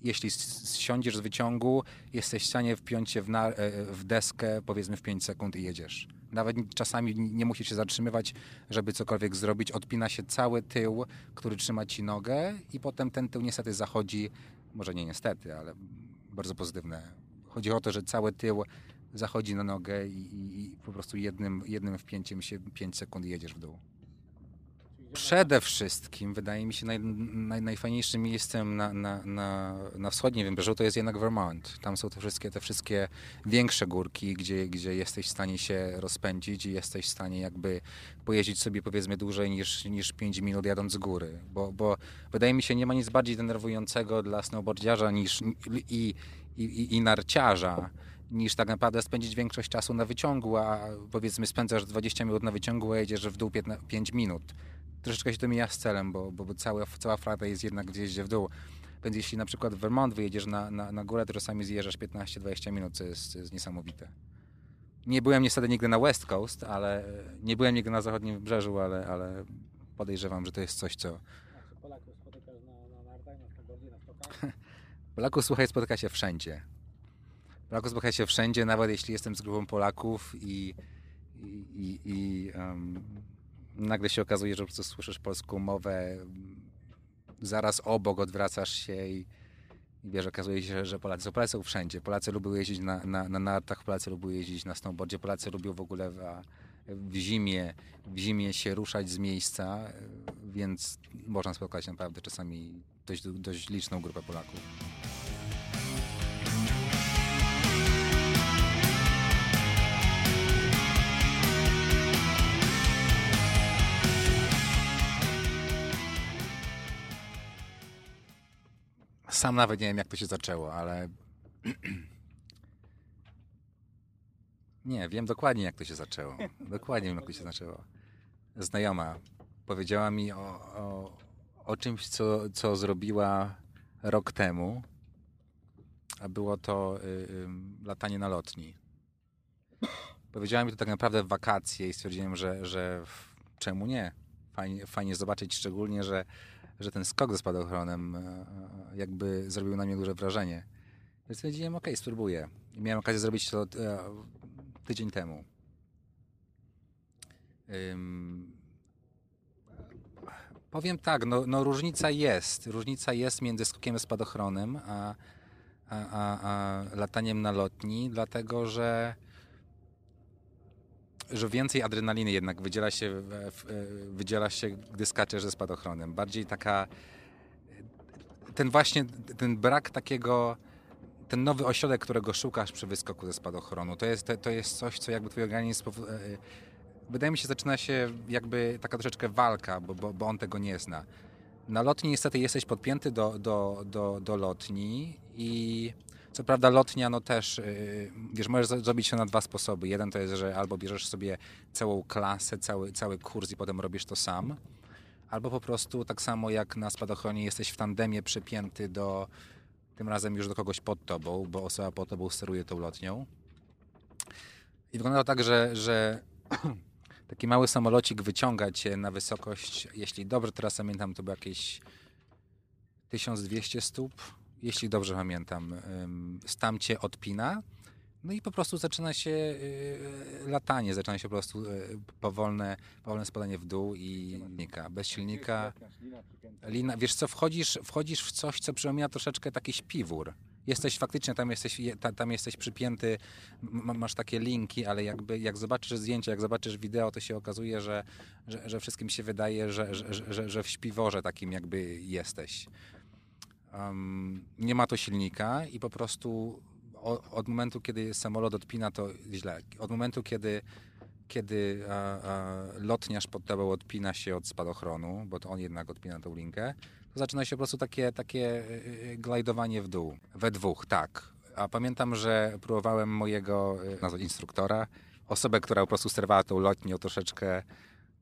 jeśli siądziesz z wyciągu, jesteś w stanie wpiąć się w, na, e, w deskę powiedzmy w 5 sekund i jedziesz. Nawet czasami nie musisz się zatrzymywać, żeby cokolwiek zrobić. Odpina się cały tył, który trzyma ci nogę i potem ten tył niestety zachodzi, może nie niestety, ale bardzo pozytywne. Chodzi o to, że cały tył zachodzi na nogę i, i, i po prostu jednym, jednym wpięciem się 5 sekund jedziesz w dół. Przede wszystkim wydaje mi się naj, naj, najfajniejszym miejscem na, na, na, na wschodnim wybrzeżu to jest jednak Vermont. Tam są te wszystkie, te wszystkie większe górki, gdzie, gdzie jesteś w stanie się rozpędzić i jesteś w stanie jakby pojeździć sobie powiedzmy dłużej niż, niż 5 minut jadąc z góry. Bo, bo wydaje mi się nie ma nic bardziej denerwującego dla snowboardziarza niż i, i, i, i narciarza niż tak naprawdę spędzić większość czasu na wyciągu, a powiedzmy spędzasz 20 minut na wyciągu, a jedziesz w dół 15, 5 minut. Troszeczkę się to mija z celem, bo, bo, bo cała, cała frata jest jednak gdzieś w dół. Więc jeśli na przykład w Vermont wyjedziesz na, na, na górę, to czasami zjeżdżasz 15-20 minut, co jest, co jest niesamowite. Nie byłem niestety nigdy na West Coast, ale nie byłem nigdy na zachodnim wybrzeżu, ale, ale podejrzewam, że to jest coś, co... Polaków spotykasz na, na nartach, na snowboardzie, na stokach? Polaków, słuchaj, spotyka się wszędzie. Polaków spotyka się wszędzie, nawet jeśli jestem z grupą Polaków i, i, i, i um, nagle się okazuje, że po prostu słyszysz polską mowę, zaraz obok odwracasz się i, i wiesz, okazuje się, że Polacy są, Polacy są wszędzie. Polacy lubią jeździć na, na, na nartach, Polacy lubią jeździć na snowboardzie, Polacy lubią w ogóle w, w zimie, w zimie się ruszać z miejsca, więc można spotkać naprawdę czasami dość, dość liczną grupę Polaków. Sam nawet nie wiem, jak to się zaczęło, ale. Nie, wiem dokładnie, jak to się zaczęło. Dokładnie wiem, jak to się zaczęło. Znajoma powiedziała mi o, o, o czymś, co, co zrobiła rok temu, a było to y, y, latanie na lotni. Powiedziała mi to tak naprawdę w wakacje i stwierdziłem, że, że czemu nie? Fajnie, fajnie zobaczyć, szczególnie, że, że ten skok ze spadochronem e, e, jakby zrobił na mnie duże wrażenie. Więc stwierdziłem, okej, spróbuję. I miałem okazję zrobić to e, tydzień temu. Ym, powiem tak, no, no różnica jest. Różnica jest między skokiem spadochronem a, a, a, a lataniem na lotni, dlatego że że więcej adrenaliny jednak wydziela się, wydziela się, gdy skaczesz ze spadochronem. Bardziej taka ten właśnie, ten brak takiego ten nowy ośrodek, którego szukasz przy wyskoku ze spadochronu, to jest, to, jest coś, co jakby twój organizm e, wydaje mi się, zaczyna się jakby taka troszeczkę walka, bo, bo, bo on tego nie zna. Na lotni niestety jesteś podpięty do, do, do, do lotni i co prawda lotnia no też, yy, wiesz, możesz zrobić to na dwa sposoby. Jeden to jest, że albo bierzesz sobie całą klasę, cały, cały kurs i potem robisz to sam, albo po prostu tak samo jak na spadochronie jesteś w tandemie przypięty do, tym razem już do kogoś pod tobą, bo osoba pod tobą steruje tą lotnią. I wygląda to tak, że, że taki mały samolocik wyciąga cię na wysokość, jeśli dobrze teraz pamiętam, to było jakieś 1200 stóp, jeśli dobrze pamiętam. ym, Tam cię odpina, no i po prostu zaczyna się yy, latanie, zaczyna się po prostu yy, powolne, powolne spadanie w dół i silnika. Bez silnika, lina, wiesz co, wchodzisz, wchodzisz w coś, co przypomina troszeczkę taki śpiwór. Jesteś faktycznie, tam jesteś, je- ta- tam jesteś przypięty, masz takie linki, ale jakby jak zobaczysz zdjęcia, jak zobaczysz wideo, to się okazuje, że, że, że wszystkim się wydaje, że, że- że, że w śpiworze takim jakby jesteś. Um, nie ma to silnika i po prostu od momentu, kiedy samolot odpina, to źle. Od momentu, kiedy, kiedy a, a, lotniarz pod tobą odpina się od spadochronu, bo to on jednak odpina tą linkę, to zaczyna się po prostu takie, takie y, y, glajdowanie w dół. We dwóch, tak. A pamiętam, że próbowałem mojego nazwać instruktora, osobę, która po prostu sterowała tą lotnią troszeczkę,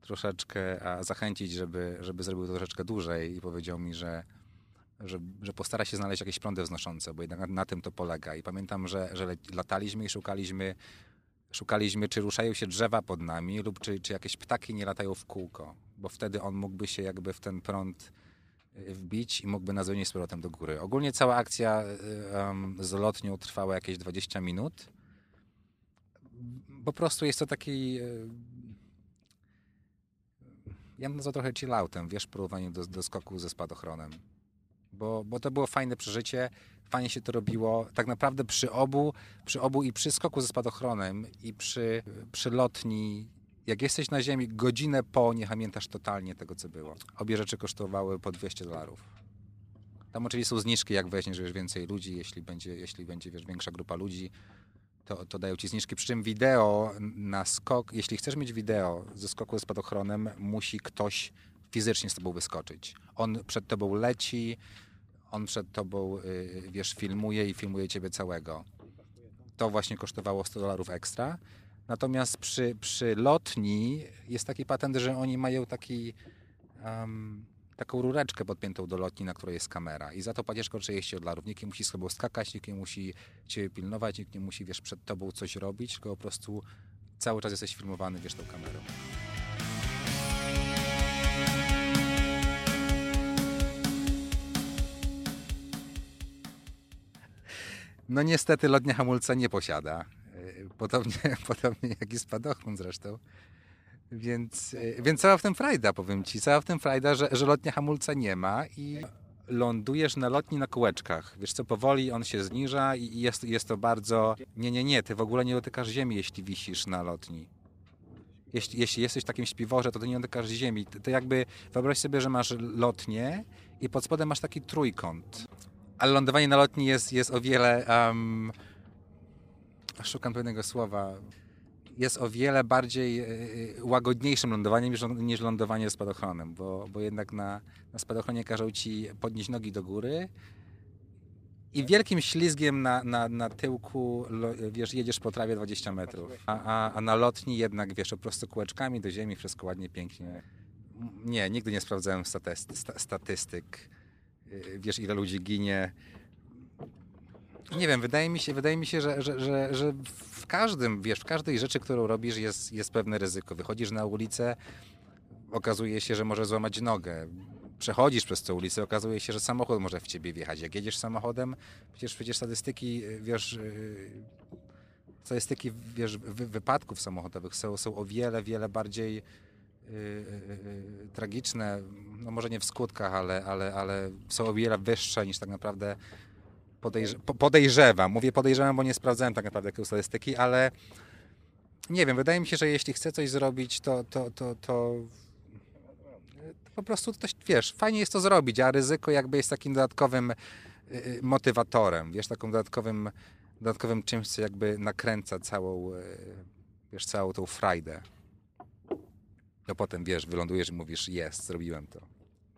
troszeczkę a, zachęcić, żeby, żeby zrobił to troszeczkę dłużej i powiedział mi, że że, że postara się znaleźć jakieś prądy wznoszące, bo jednak na, na tym to polega. I pamiętam, że, że lataliśmy i szukaliśmy, szukaliśmy, czy ruszają się drzewa pod nami, lub czy, czy jakieś ptaki nie latają w kółko, bo wtedy on mógłby się jakby w ten prąd y, wbić i mógłby nas wynieść z powrotem do góry. Ogólnie cała akcja um, z lotnią trwała jakieś 20 minut. Po prostu jest to taki... y, Ja bym nazwał trochę chilloutem, wiesz, w porównaniu do, do skoku ze spadochronem bo, bo to było fajne przeżycie, fajnie się to robiło. Tak naprawdę przy obu, przy obu i przy skoku ze spadochronem i przy, przy lotni, jak jesteś na ziemi, godzinę po nie pamiętasz totalnie tego, co było. Obie rzeczy kosztowały po 200 dolarów. Tam oczywiście są zniżki, jak weźmiesz wiesz, więcej ludzi, jeśli będzie, jeśli będzie wiesz, większa grupa ludzi, to, to dają ci zniżki. Przy czym wideo na skok, jeśli chcesz mieć wideo ze skoku ze spadochronem, musi ktoś fizycznie z tobą wyskoczyć. On przed tobą leci, on przed tobą, y, wiesz, filmuje i filmuje ciebie całego. To właśnie kosztowało 100 dolarów ekstra. Natomiast przy, przy lotni jest taki patent, że oni mają taki, em, taką rureczkę podpiętą do lotni, na której jest kamera. I za to płacisz tylko 30 dolarów. Nikt nie musi z tobą skakać, nikt nie musi cię pilnować, nikt nie musi, wiesz, przed tobą coś robić, tylko po prostu cały czas jesteś filmowany, wiesz, tą kamerą. No niestety lotnia hamulca nie posiada. Yy, Podobnie, podobnie jak i spadochron zresztą. Więc, yy, więc cała w tym frajda, powiem ci. Cała w tym frajda, że, że lotnia hamulca nie ma i lądujesz na lotni na kółeczkach. Wiesz co, powoli on się zniża i jest, jest to bardzo... Nie, nie, nie, ty w ogóle nie dotykasz ziemi, jeśli wisisz na lotni. Jeśli, jeśli jesteś takim śpiworze, to ty nie dotykasz ziemi. To jakby wyobraź sobie, że masz lotnię i pod spodem masz taki trójkąt. Ale lądowanie na lotni jest, jest o wiele. Um, szukam pewnego słowa. Jest o wiele bardziej y, łagodniejszym lądowaniem niż, niż lądowanie spadochronem, bo, bo jednak na, na spadochronie każą ci podnieść nogi do góry i wielkim ślizgiem na, na, na tyłku wiesz, jedziesz po trawie 20 metrów. A, a, a na lotni jednak wiesz, po prostu kółeczkami do ziemi, wszystko ładnie, pięknie. Nie, nigdy nie sprawdzałem statyst, sta, statystyk wiesz, ile ludzi ginie. Nie wiem, wydaje mi się, wydaje mi się że, że, że, że w każdym, wiesz, w każdej rzeczy, którą robisz jest, jest pewne ryzyko. Wychodzisz na ulicę, okazuje się, że może złamać nogę. Przechodzisz przez tę ulicę, okazuje się, że samochód może w ciebie wjechać. Jak jedziesz samochodem, przecież, przecież statystyki, y, wiesz, y, statystyki, wiesz, wy, wypadków samochodowych są, są o wiele, wiele bardziej y, y, y, tragiczne, no może nie w skutkach, ale, ale, ale są o wiele wyższe niż tak naprawdę podejrze po- podejrzewam. Mówię podejrzewam, bo nie sprawdzałem tak naprawdę jakie są statystyki, ale nie wiem, wydaje mi się, że jeśli chcę coś zrobić, to, to, to, to, po prostu to, wiesz, fajnie jest to zrobić, a ryzyko jakby jest takim dodatkowym y, y, motywatorem, wiesz, taką dodatkowym, dodatkowym czymś, co jakby nakręca całą, y, wiesz, całą tą frajdę. No potem, wiesz, wylądujesz i mówisz, jest, zrobiłem to.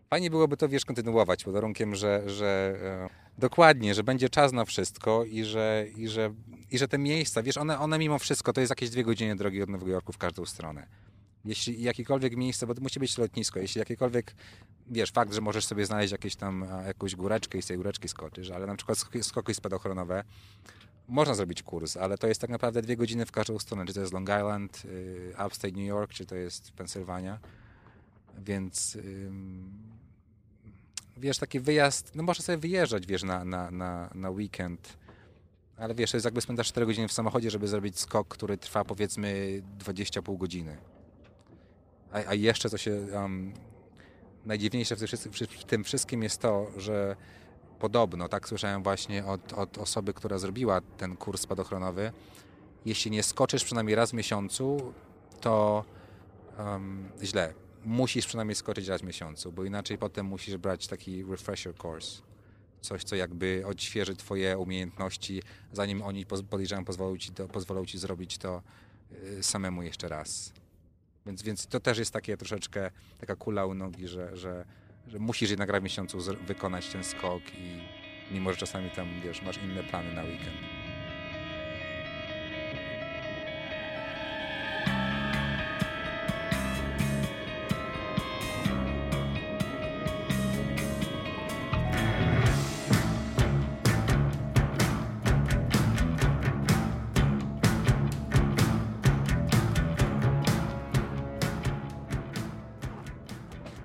Fajnie byłoby to, wiesz, kontynuować pod warunkiem, że, że e, dokładnie, że będzie czas na wszystko i że, i że, i że te miejsca, wiesz, one, one mimo wszystko to jest jakieś dwie godziny drogi od Nowego Jorku w każdą stronę. Jeśli jakiekolwiek miejsce, bo to musi być lotnisko, jeśli jakiekolwiek, wiesz, fakt, że możesz sobie znaleźć jakieś tam jakąś góreczkę i z tej góreczki skoczysz, ale na przykład sk- skoki spadochronowe, można zrobić kurs, ale to jest tak naprawdę dwie godziny w każdą stronę, czy to jest Long Island, y, Upstate New York, czy to jest Pensylwania, więc wiesz, taki wyjazd, no można sobie wyjeżdżać, wiesz, na, na, na, na weekend, ale wiesz, to jest jakby spędzasz 4 godziny w samochodzie, żeby zrobić skok, który trwa powiedzmy 20,5 godziny. A, a jeszcze co się um, najdziwniejsze w tym, w tym wszystkim jest to, że podobno, tak słyszałem właśnie od, od osoby, która zrobiła ten kurs spadochronowy, jeśli nie skoczysz przynajmniej raz w miesiącu, to um, źle. Musisz przynajmniej skoczyć raz w miesiącu, bo inaczej potem musisz brać taki refresher course. Coś, co jakby odświeży twoje umiejętności, zanim oni podejrzewam pozwolą ci, to, pozwolą ci zrobić to y, samemu jeszcze raz. Więc, więc to też jest takie troszeczkę taka kula u nogi, że, że, że musisz jednak raz w miesiącu wykonać ten skok i mimo, że czasami tam, wiesz, masz inne plany na weekend.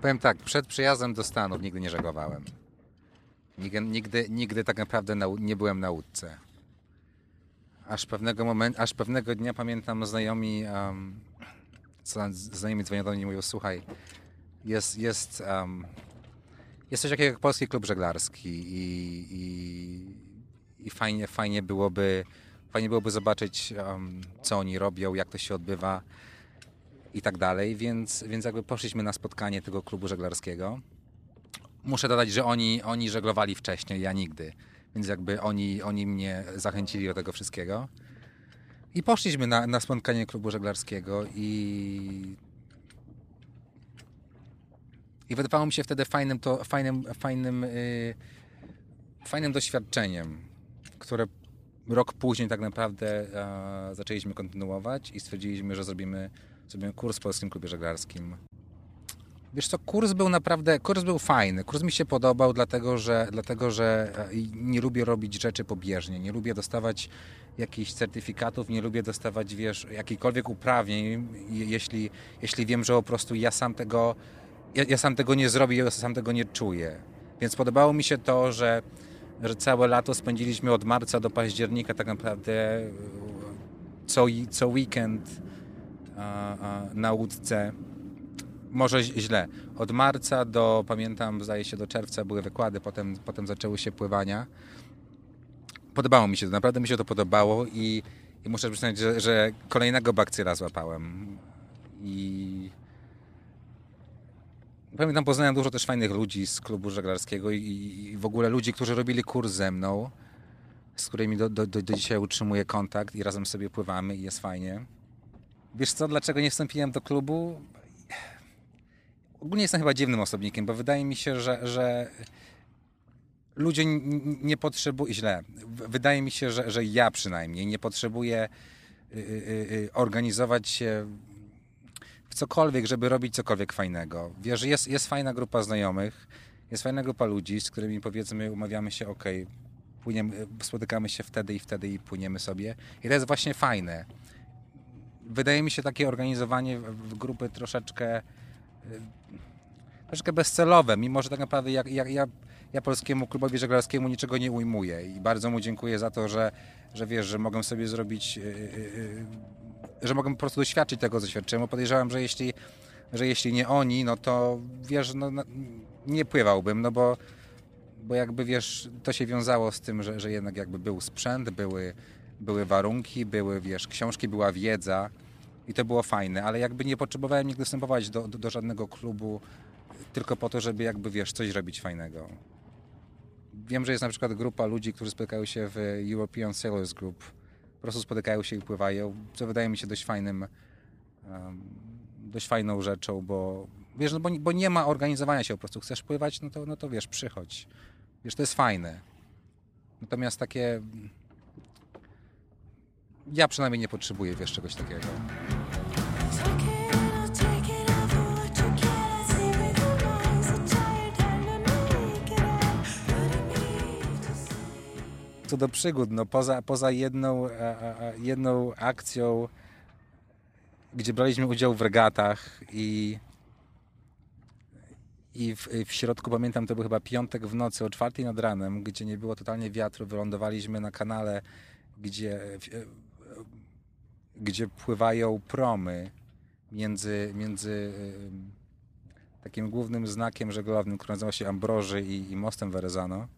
Powiem tak, przed przyjazdem do Stanów nigdy nie żeglowałem. Nigdy, nigdy, nigdy tak naprawdę na, nie byłem na łódce. Aż pewnego momentu, aż pewnego dnia pamiętam znajomi, um, znajomi dzwonią do mnie i mówią, słuchaj, jest, jest, um, jest coś takiego jak Polski Klub Żeglarski i, i, i fajnie, fajnie byłoby fajnie byłoby zobaczyć, um, co oni robią, jak to się odbywa i tak dalej, więc, więc jakby poszliśmy na spotkanie tego klubu żeglarskiego. Muszę dodać, że oni, oni żeglowali wcześniej, ja nigdy, więc jakby oni, oni mnie zachęcili do tego wszystkiego. I poszliśmy na, na spotkanie klubu żeglarskiego i i wydawało mi się wtedy fajnym, to, fajnym, fajnym, yy, fajnym doświadczeniem, które rok później tak naprawdę e, zaczęliśmy kontynuować i stwierdziliśmy, że zrobimy, zrobimy kurs w Polskim Klubie Żeglarskim. Wiesz co, kurs był naprawdę, kurs był fajny. Kurs mi się podobał, dlatego że, dlatego, że e, nie lubię robić rzeczy pobieżnie. Nie lubię dostawać jakichś certyfikatów, nie lubię dostawać, wiesz, jakichkolwiek uprawnień, je- jeśli, jeśli wiem, że po prostu ja sam tego, ja, ja sam tego nie zrobię, ja sam tego nie czuję. Więc podobało mi się to, że, że całe lato spędziliśmy od marca do października tak naprawdę e, co, co weekend a, a, na łódce. Może źle. Od marca do, pamiętam, zdaje się, do czerwca były wykłady, potem, potem zaczęły się pływania. Podobało mi się to, naprawdę mi się to podobało i, i muszę przyznać, że, że kolejnego bakcyla złapałem. I pamiętam, poznałem dużo też fajnych ludzi z klubu żeglarskiego i, i w ogóle ludzi, którzy robili kurs ze mną, z którymi do, do, do dzisiaj utrzymuję kontakt i razem sobie pływamy i jest fajnie. Wiesz co, dlaczego nie wstąpiłem do klubu? Ogólnie jestem chyba dziwnym osobnikiem, bo wydaje mi się, że, że ludzie nie potrzebują, źle, wydaje mi się, że, że ja przynajmniej nie potrzebuję y, y, y, organizować się w cokolwiek, żeby robić cokolwiek fajnego. Wiesz, jest, jest fajna grupa znajomych, jest fajna grupa ludzi, z którymi powiedzmy umawiamy się, ok, płyniemy, spotykamy się wtedy i wtedy i płyniemy sobie. I to jest właśnie fajne. Wydaje mi się takie organizowanie w, grupy troszeczkę y, troszeczkę bezcelowe, mimo że tak naprawdę ja, ja, ja, polskiemu klubowi żeglarskiemu niczego nie ujmuję i bardzo mu dziękuję za to, że, że wiesz, że mogę sobie zrobić, yy, yy, że mogę po prostu doświadczyć tego, co świadczyłem, bo podejrzewam, że jeśli, że jeśli nie oni, no to wiesz, no, no, nie pływałbym, no bo, bo jakby wiesz, to się wiązało z tym, że, że jednak jakby był sprzęt, były, były warunki, były wiesz, książki, była wiedza i to było fajne, ale jakby nie potrzebowałem nigdy wstępować do, do, do żadnego klubu tylko po to, żeby jakby wiesz, coś robić fajnego. Wiem, że jest na przykład grupa ludzi, którzy spotykają się w European Sailors Group. Po prostu spotykają się i pływają, co wydaje mi się dość fajnym, um, dość fajną rzeczą, bo Wiesz, no bo, bo nie ma organizowania się po prostu. Chcesz pływać, no to, no to wiesz, przychodź. Wiesz, to jest fajne. Natomiast takie... Ja przynajmniej nie potrzebuję, wiesz, czegoś takiego. Co do przygód, no poza, poza jedną, e, e, e, jedną akcją, gdzie braliśmy udział w regatach i, i w, w środku, pamiętam, to był chyba piątek w nocy o czwartej nad ranem, gdzie nie było totalnie wiatru, wylądowaliśmy na kanale, gdzie, gdzie pływają promy między, między takim głównym znakiem żeglownym, który nazywa się Ambroży i, i mostem Verezano.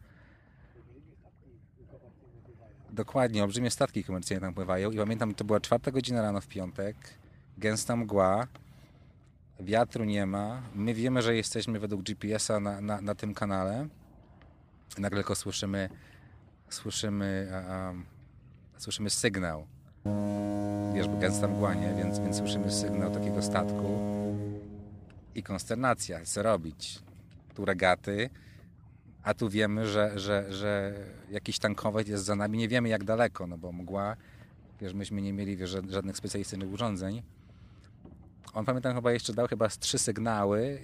Dokładnie, olbrzymie statki komercyjne tam pływają i pamiętam, to była czwarta godzina rano w piątek, gęsta mgła, wiatru nie ma, my wiemy, że jesteśmy według GPS-a na, na, na tym kanale. Nagle tylko słyszymy, słyszymy, a, a, słyszymy sygnał. Wiesz, bo gęsta mgła, nie? Więc, więc słyszymy sygnał takiego statku i konsternacja, co robić? Tu regaty, a tu wiemy, że, że, że jakiś tankowiec jest za nami. Nie wiemy jak daleko, no bo mgła, wiesz, myśmy nie mieli wiesz, ża- żadnych specjalistycznych urządzeń. On pamiętam chyba jeszcze dał chyba z trzy sygnały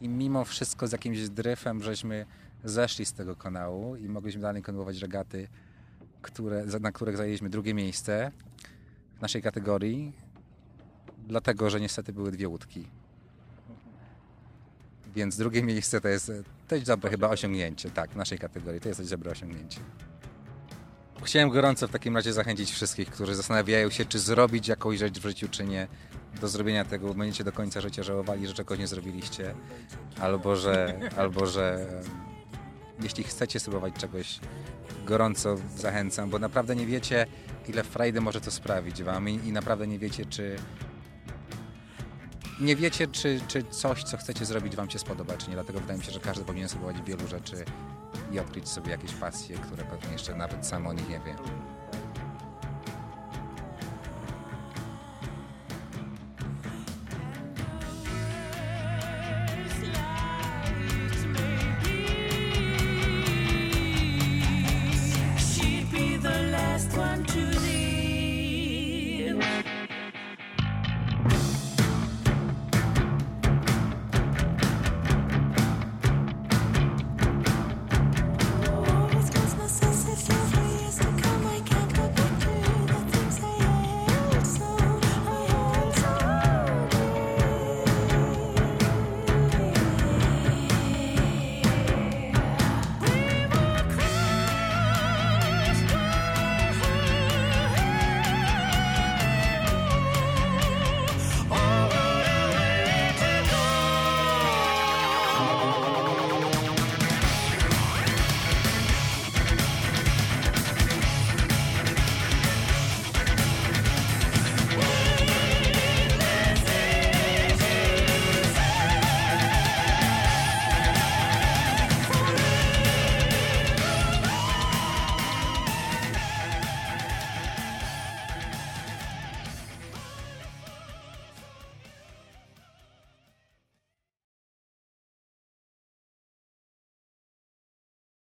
i mimo wszystko z jakimś dryfem żeśmy zeszli z tego kanału i mogliśmy dalej kontynuować regaty, które, na których zajęliśmy drugie miejsce w naszej kategorii, dlatego, że niestety były dwie łódki. Więc drugie miejsce to jest dość dobre chyba osiągnięcie, tak, w naszej kategorii. To jest dość dobre osiągnięcie. Chciałem gorąco w takim razie zachęcić wszystkich, którzy zastanawiają się, czy zrobić jakąś rzecz w życiu, czy nie, do zrobienia tego, będziecie do końca życia żałowali, że czegoś nie zrobiliście, albo że, albo że jeśli chcecie spróbować czegoś, gorąco zachęcam, bo naprawdę nie wiecie, ile frajdy może to sprawić wam i, i naprawdę nie wiecie, czy, nie wiecie, czy, czy coś, co chcecie zrobić, wam się spodoba, czy nie. Dlatego wydaje mi się, że każdy powinien spróbować wielu rzeczy i odkryć sobie jakieś pasje, które pewnie jeszcze nawet sam o nich nie wie.